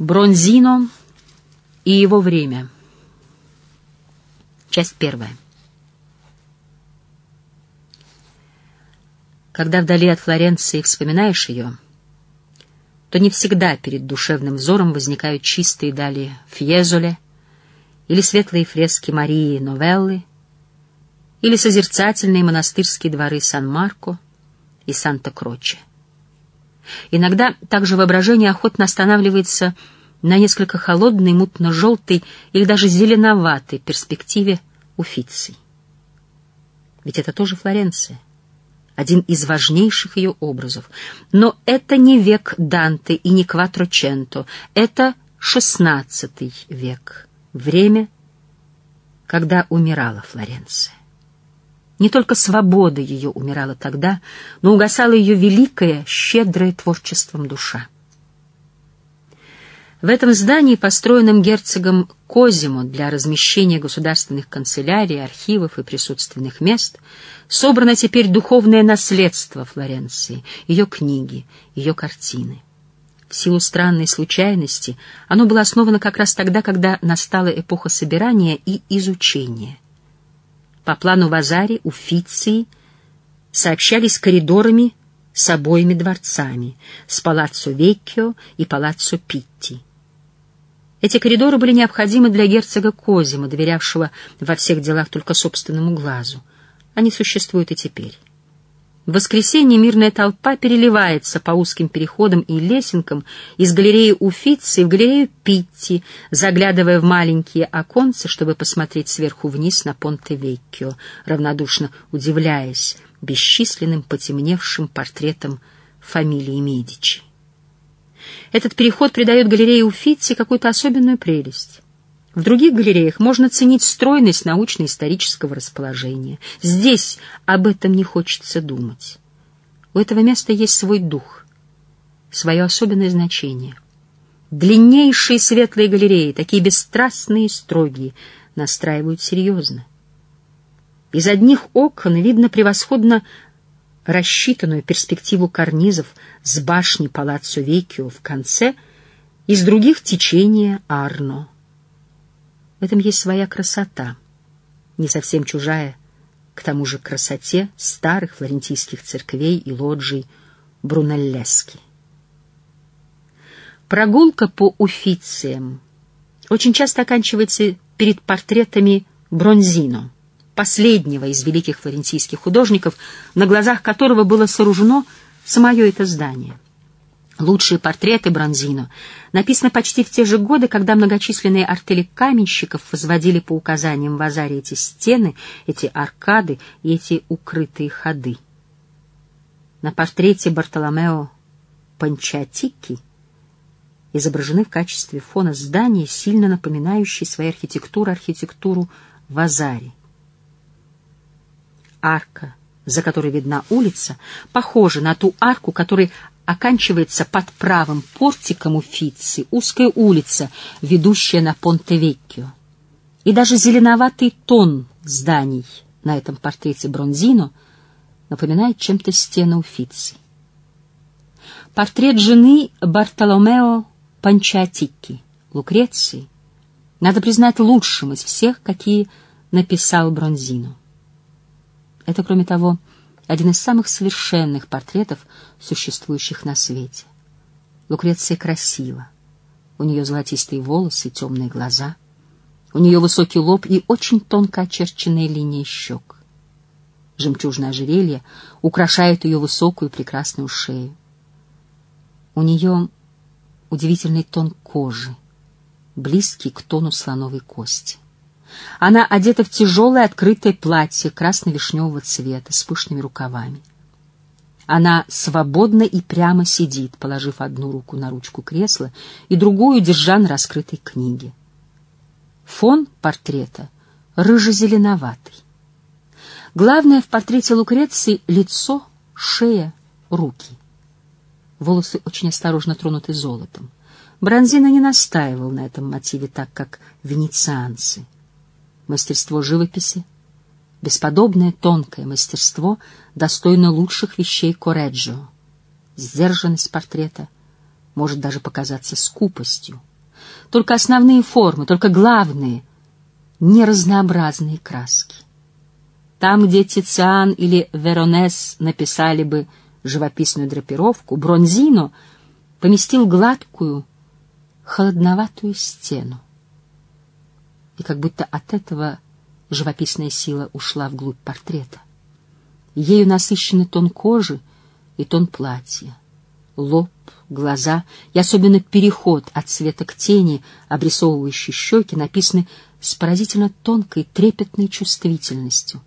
Бронзино и его время. Часть первая. Когда вдали от Флоренции вспоминаешь ее, то не всегда перед душевным взором возникают чистые дали Фьезоле или светлые фрески Марии Новеллы, или созерцательные монастырские дворы Сан-Марко и Санта-Кроче. Иногда также воображение охотно останавливается на несколько холодной, мутно-желтой или даже зеленоватой перспективе Уфиции. Ведь это тоже Флоренция, один из важнейших ее образов. Но это не век Данте и не Кватроченто, это XVI век, время, когда умирала Флоренция. Не только свобода ее умирала тогда, но угасала ее великое, щедрое творчеством душа. В этом здании, построенном герцогом Козимо для размещения государственных канцелярий, архивов и присутственных мест, собрано теперь духовное наследство Флоренции, ее книги, ее картины. В силу странной случайности оно было основано как раз тогда, когда настала эпоха собирания и изучения — по плану Вазари, Уфиции сообщались коридорами с обоими дворцами, с Палаццо Веккио и Палаццо Питти. Эти коридоры были необходимы для герцога Козима, доверявшего во всех делах только собственному глазу. Они существуют и теперь. В воскресенье мирная толпа переливается по узким переходам и лесенкам из галереи Уфицы в галерею Питти, заглядывая в маленькие оконцы, чтобы посмотреть сверху вниз на Понте-Веккио, равнодушно удивляясь бесчисленным потемневшим портретам фамилии Медичи. Этот переход придает галерее Уфицы какую-то особенную прелесть. В других галереях можно ценить стройность научно-исторического расположения. Здесь об этом не хочется думать. У этого места есть свой дух, свое особенное значение. Длиннейшие светлые галереи, такие бесстрастные и строгие, настраивают серьезно. Из одних окон видно превосходно рассчитанную перспективу карнизов с башни Палаццо Веккио в конце, из других — течение Арно. В этом есть своя красота, не совсем чужая к тому же красоте старых флорентийских церквей и лоджий Брунеллески. Прогулка по Уфициям очень часто оканчивается перед портретами Бронзино, последнего из великих флорентийских художников, на глазах которого было сооружено самое это здание — Лучшие портреты Бронзино написаны почти в те же годы, когда многочисленные артели каменщиков возводили по указаниям Вазари эти стены, эти аркады и эти укрытые ходы. На портрете Бартоломео Панчатики изображены в качестве фона здания, сильно напоминающие своей архитектурой архитектуру Вазари. Арка, за которой видна улица, похожа на ту арку, которой оканчивается под правым портиком Уфицы узкая улица, ведущая на Понте-Веккио. И даже зеленоватый тон зданий на этом портрете Бронзино напоминает чем-то стены Уфицы. Портрет жены Бартоломео Панчатикки, Лукреции, надо признать лучшим из всех, какие написал Бронзино. Это, кроме того, один из самых совершенных портретов, существующих на свете. Лукреция красива. У нее золотистые волосы, темные глаза. У нее высокий лоб и очень тонко очерченные линии щек. Жемчужное ожерелье украшает ее высокую прекрасную шею. У нее удивительный тон кожи, близкий к тону слоновой кости. Она одета в тяжелое открытое платье красно-вишневого цвета с пышными рукавами. Она свободно и прямо сидит, положив одну руку на ручку кресла и другую держа на раскрытой книге. Фон портрета рыжезеленоватый. Главное в портрете Лукреции — лицо, шея, руки. Волосы очень осторожно тронуты золотом. Бронзина не настаивал на этом мотиве так, как венецианцы — мастерство живописи, бесподобное тонкое мастерство, достойно лучших вещей Кореджио. Сдержанность портрета может даже показаться скупостью, только основные формы, только главные, неразнообразные краски. Там, где Тициан или Веронес написали бы живописную драпировку, Бронзино поместил гладкую, холодноватую стену. И как будто от этого живописная сила ушла вглубь портрета. Ею насыщены тон кожи и тон платья, лоб, глаза и особенно переход от цвета к тени, обрисовывающий щеки, написаны с поразительно тонкой, трепетной чувствительностью.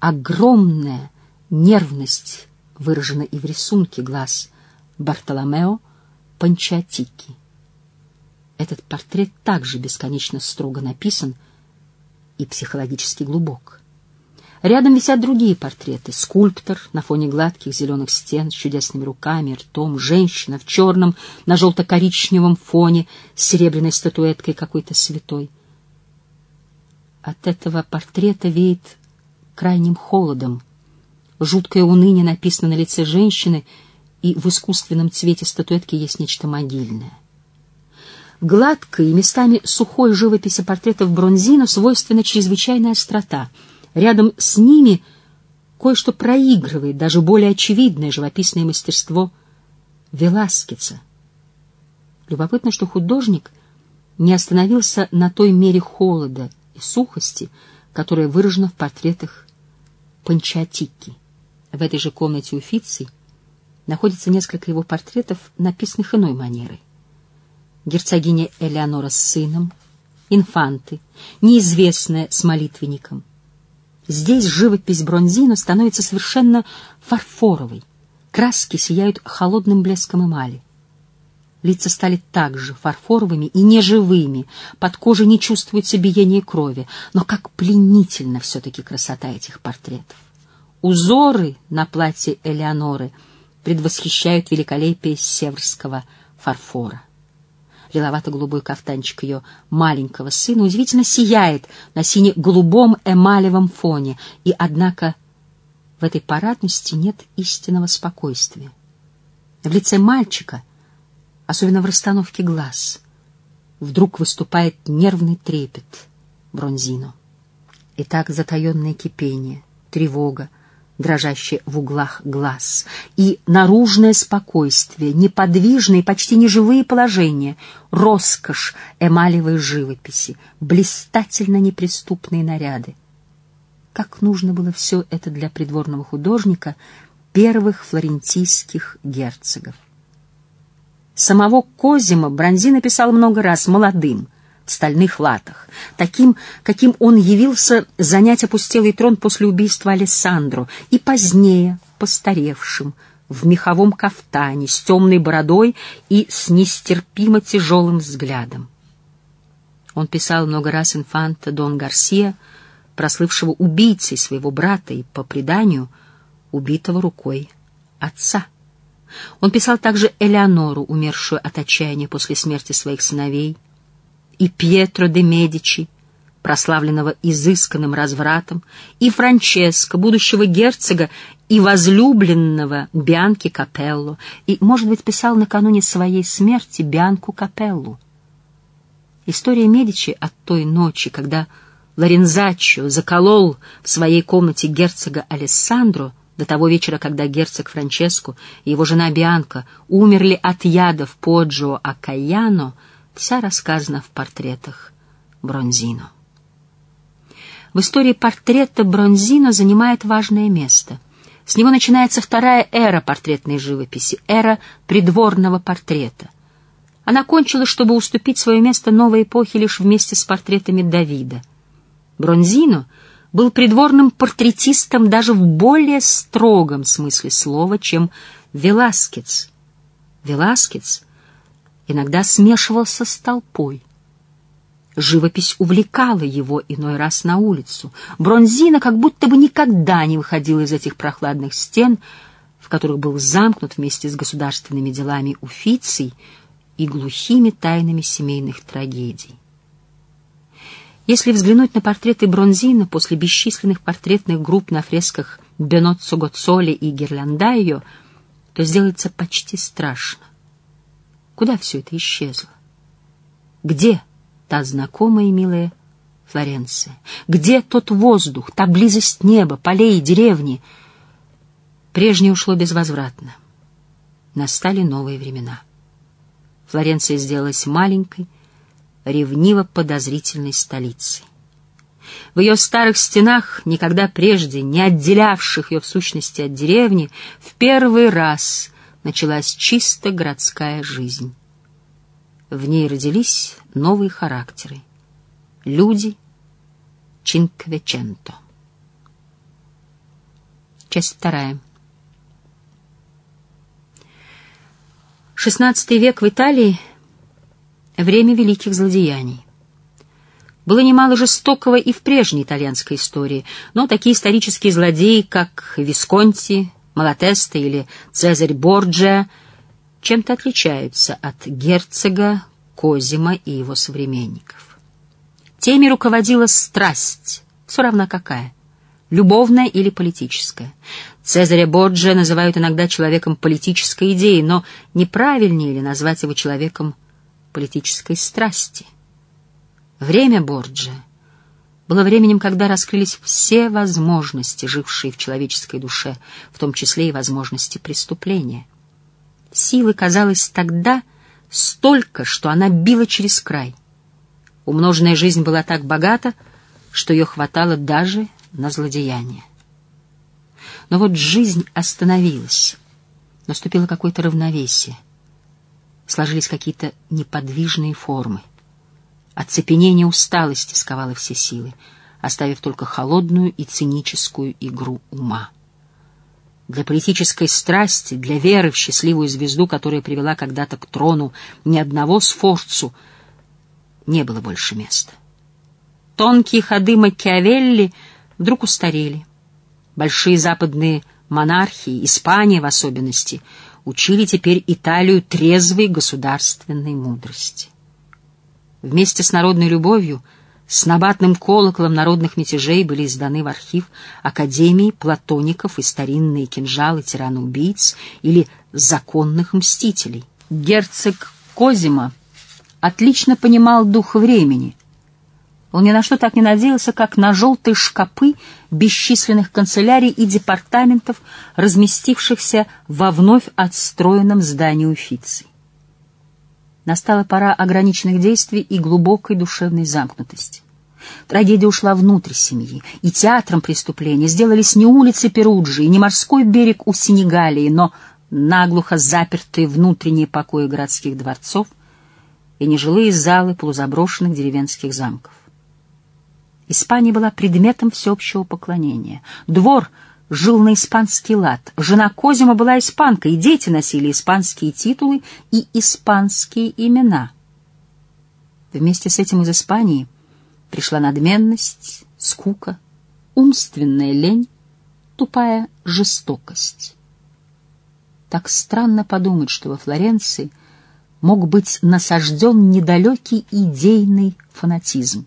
Огромная нервность выражена и в рисунке глаз Бартоломео Панчатики. Этот портрет также бесконечно строго написан и психологически глубок. Рядом висят другие портреты. Скульптор на фоне гладких зеленых стен с чудесными руками, ртом, женщина в черном на желто-коричневом фоне с серебряной статуэткой какой-то святой. От этого портрета веет крайним холодом. Жуткое уныние написано на лице женщины, и в искусственном цвете статуэтки есть нечто могильное. Гладкой и местами сухой живописи портретов Бронзино свойственна чрезвычайная острота — Рядом с ними кое-что проигрывает даже более очевидное живописное мастерство Веласкеца. Любопытно, что художник не остановился на той мере холода и сухости, которая выражена в портретах Панчатики. В этой же комнате у Фици находится несколько его портретов, написанных иной манерой. Герцогиня Элеонора с сыном, инфанты, неизвестная с молитвенником — Здесь живопись Бронзино становится совершенно фарфоровой. Краски сияют холодным блеском эмали. Лица стали также фарфоровыми и неживыми, под кожей не чувствуется биение крови, но как пленительна все-таки красота этих портретов. Узоры на платье Элеоноры предвосхищают великолепие северского фарфора лиловато-голубой кафтанчик ее маленького сына удивительно сияет на сине-голубом эмалевом фоне, и, однако, в этой парадности нет истинного спокойствия. В лице мальчика, особенно в расстановке глаз, вдруг выступает нервный трепет Бронзино. И так затаенное кипение, тревога, дрожащие в углах глаз, и наружное спокойствие, неподвижные, почти неживые положения, роскошь эмалевой живописи, блистательно неприступные наряды. Как нужно было все это для придворного художника первых флорентийских герцогов. Самого Козима Бронзи написал много раз молодым, в стальных латах, таким, каким он явился занять опустелый трон после убийства Алессандро, и позднее, постаревшим, в меховом кафтане, с темной бородой и с нестерпимо тяжелым взглядом. Он писал много раз инфанта Дон Гарсия, прослывшего убийцей своего брата и, по преданию, убитого рукой отца. Он писал также Элеонору, умершую от отчаяния после смерти своих сыновей, и Пьетро де Медичи, прославленного изысканным развратом, и Франческо, будущего герцога и возлюбленного Бианки Капелло, и, может быть, писал накануне своей смерти Бианку Капеллу. История Медичи от той ночи, когда Лорензаччо заколол в своей комнате герцога Алессандро, до того вечера, когда герцог Франческо и его жена Бианка умерли от яда в Поджио Акаяно, вся рассказана в портретах Бронзино. В истории портрета Бронзино занимает важное место. С него начинается вторая эра портретной живописи, эра придворного портрета. Она кончилась, чтобы уступить свое место новой эпохе лишь вместе с портретами Давида. Бронзино был придворным портретистом даже в более строгом смысле слова, чем Веласкец. Веласкец — иногда смешивался с толпой. Живопись увлекала его иной раз на улицу. Бронзина как будто бы никогда не выходила из этих прохладных стен, в которых был замкнут вместе с государственными делами Уфиций и глухими тайнами семейных трагедий. Если взглянуть на портреты Бронзина после бесчисленных портретных групп на фресках Беноццо Гоцоли и Гирляндайо, то сделается почти страшно. Куда все это исчезло? Где та знакомая и милая Флоренция? Где тот воздух, та близость неба, полей, деревни? Прежнее ушло безвозвратно. Настали новые времена. Флоренция сделалась маленькой, ревниво-подозрительной столицей. В ее старых стенах, никогда прежде не отделявших ее в сущности от деревни, в первый раз началась чисто городская жизнь. В ней родились новые характеры. Люди Чинквеченто. Часть вторая. XVI век в Италии — время великих злодеяний. Было немало жестокого и в прежней итальянской истории, но такие исторические злодеи, как Висконти, Малатеста или Цезарь Борджиа, чем-то отличаются от герцога Козима и его современников. Теми руководила страсть, все равно какая, любовная или политическая. Цезаря Борджиа называют иногда человеком политической идеи, но неправильнее ли назвать его человеком политической страсти? Время Борджа было временем, когда раскрылись все возможности, жившие в человеческой душе, в том числе и возможности преступления. Силы, казалось, тогда столько, что она била через край. Умноженная жизнь была так богата, что ее хватало даже на злодеяние. Но вот жизнь остановилась. Наступило какое-то равновесие. Сложились какие-то неподвижные формы. Оцепенение усталости сковало все силы, оставив только холодную и циническую игру ума. Для политической страсти, для веры в счастливую звезду, которая привела когда-то к трону ни одного сфорцу, не было больше места. Тонкие ходы Макиавелли вдруг устарели. Большие западные монархии, Испания в особенности, учили теперь Италию трезвой государственной мудрости. Вместе с народной любовью, с набатным колоколом народных мятежей были изданы в архив Академии платоников и старинные кинжалы тираноубийц или законных мстителей. Герцог Козима отлично понимал дух времени. Он ни на что так не надеялся, как на желтые шкапы бесчисленных канцелярий и департаментов, разместившихся во вновь отстроенном здании Уфицы. Настала пора ограниченных действий и глубокой душевной замкнутости. Трагедия ушла внутрь семьи, и театром преступления сделались не улицы Перуджи и не морской берег у Сенегалии, но наглухо запертые внутренние покои городских дворцов и нежилые залы полузаброшенных деревенских замков. Испания была предметом всеобщего поклонения. Двор — жил на испанский лад. Жена Козима была испанка, и дети носили испанские титулы и испанские имена. Вместе с этим из Испании пришла надменность, скука, умственная лень, тупая жестокость. Так странно подумать, что во Флоренции мог быть насажден недалекий идейный фанатизм.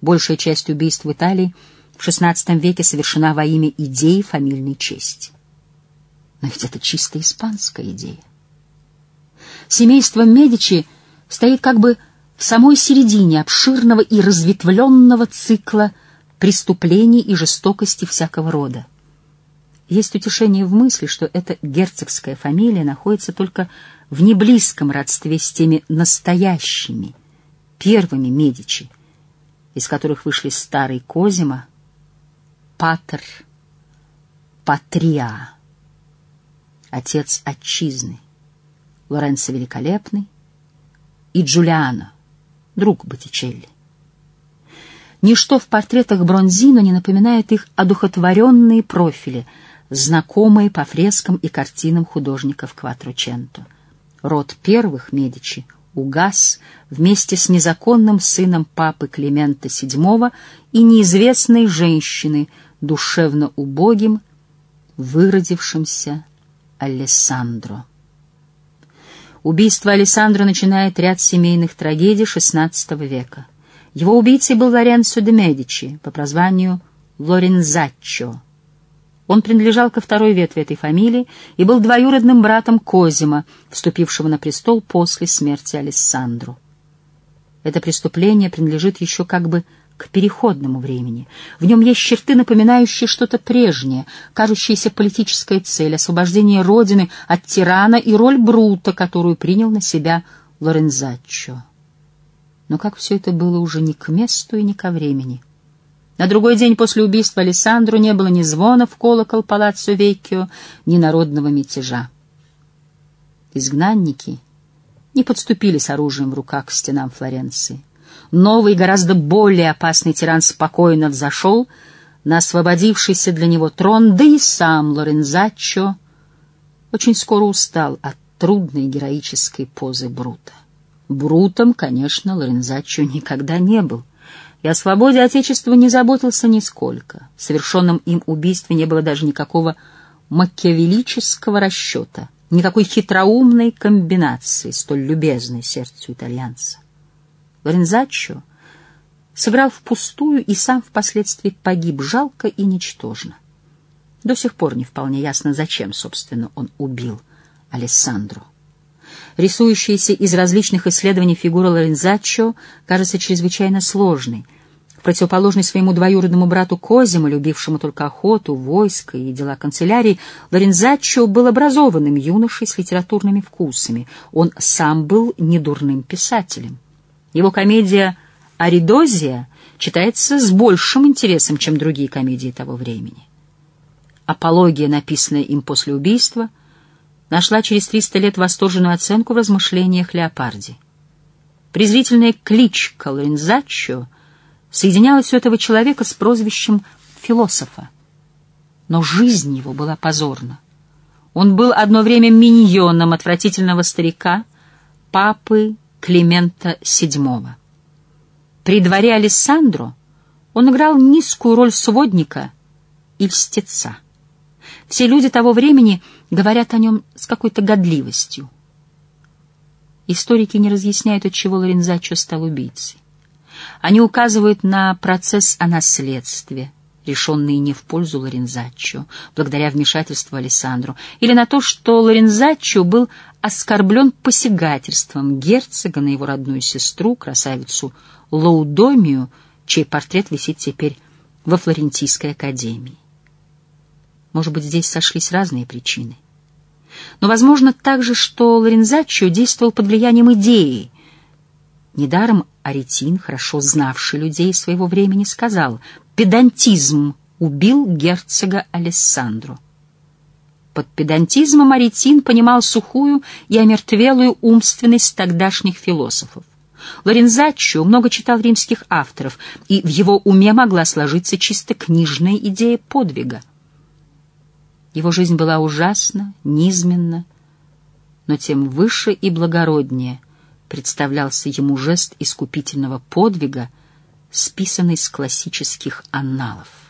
Большая часть убийств в Италии — в XVI веке совершена во имя идеи фамильной чести. Но ведь это чисто испанская идея. Семейство Медичи стоит как бы в самой середине обширного и разветвленного цикла преступлений и жестокости всякого рода. Есть утешение в мысли, что эта герцогская фамилия находится только в неблизком родстве с теми настоящими, первыми Медичи, из которых вышли старый Козима, патер, патриа, отец отчизны, Лоренцо Великолепный и Джулиано, друг Боттичелли. Ничто в портретах Бронзино не напоминает их одухотворенные профили, знакомые по фрескам и картинам художников Кватроченто. Род первых Медичи угас вместе с незаконным сыном папы Климента VII и неизвестной женщины, душевно убогим, выродившимся Алессандро. Убийство Алессандро начинает ряд семейных трагедий XVI века. Его убийцей был Лоренцо де Медичи по прозванию Лорензаччо. Он принадлежал ко второй ветви этой фамилии и был двоюродным братом Козима, вступившего на престол после смерти Алессандро. Это преступление принадлежит еще как бы к переходному времени. В нем есть черты, напоминающие что-то прежнее, кажущаяся политическая цель, освобождение Родины от тирана и роль Брута, которую принял на себя Лорензаччо. Но как все это было уже не к месту и не ко времени. На другой день после убийства Алессандру не было ни звона в колокол Палаццо Веккио, ни народного мятежа. Изгнанники не подступили с оружием в руках к стенам Флоренции. Новый, гораздо более опасный тиран спокойно взошел на освободившийся для него трон, да и сам Лорензаччо очень скоро устал от трудной героической позы Брута. Брутом, конечно, Лорензаччо никогда не был — и о свободе Отечества не заботился нисколько. В совершенном им убийстве не было даже никакого макиавеллического расчета, никакой хитроумной комбинации, столь любезной сердцу итальянца. Лорензаччо сыграл впустую и сам впоследствии погиб жалко и ничтожно. До сих пор не вполне ясно, зачем, собственно, он убил Алессандру. Рисующаяся из различных исследований фигура Лорензаччо кажется чрезвычайно сложной, противоположный своему двоюродному брату Козимо, любившему только охоту, войско и дела канцелярии, Лорензаччо был образованным юношей с литературными вкусами. Он сам был недурным писателем. Его комедия «Аридозия» читается с большим интересом, чем другие комедии того времени. Апология, написанная им после убийства, нашла через 300 лет восторженную оценку в размышлениях Леопарди. Презрительная кличка Лорензаччо — соединялось у этого человека с прозвищем философа. Но жизнь его была позорна. Он был одно время миньоном отвратительного старика, папы Климента VII. При дворе Алессандро он играл низкую роль сводника и льстеца. Все люди того времени говорят о нем с какой-то годливостью. Историки не разъясняют, от чего Лорензачо стал убийцей. Они указывают на процесс о наследстве, решенный не в пользу Лорензаччо, благодаря вмешательству Алессандру, или на то, что Лорензаччо был оскорблен посягательством герцога на его родную сестру, красавицу Лаудомию, чей портрет висит теперь во Флорентийской академии. Может быть, здесь сошлись разные причины. Но возможно также, что Лорензаччо действовал под влиянием идеи. Недаром Аретин, хорошо знавший людей своего времени, сказал, «Педантизм убил герцога Алессандру». Под педантизмом Аретин понимал сухую и омертвелую умственность тогдашних философов. Лорензаччо много читал римских авторов, и в его уме могла сложиться чисто книжная идея подвига. Его жизнь была ужасна, низменна, но тем выше и благороднее — представлялся ему жест искупительного подвига, списанный с классических анналов.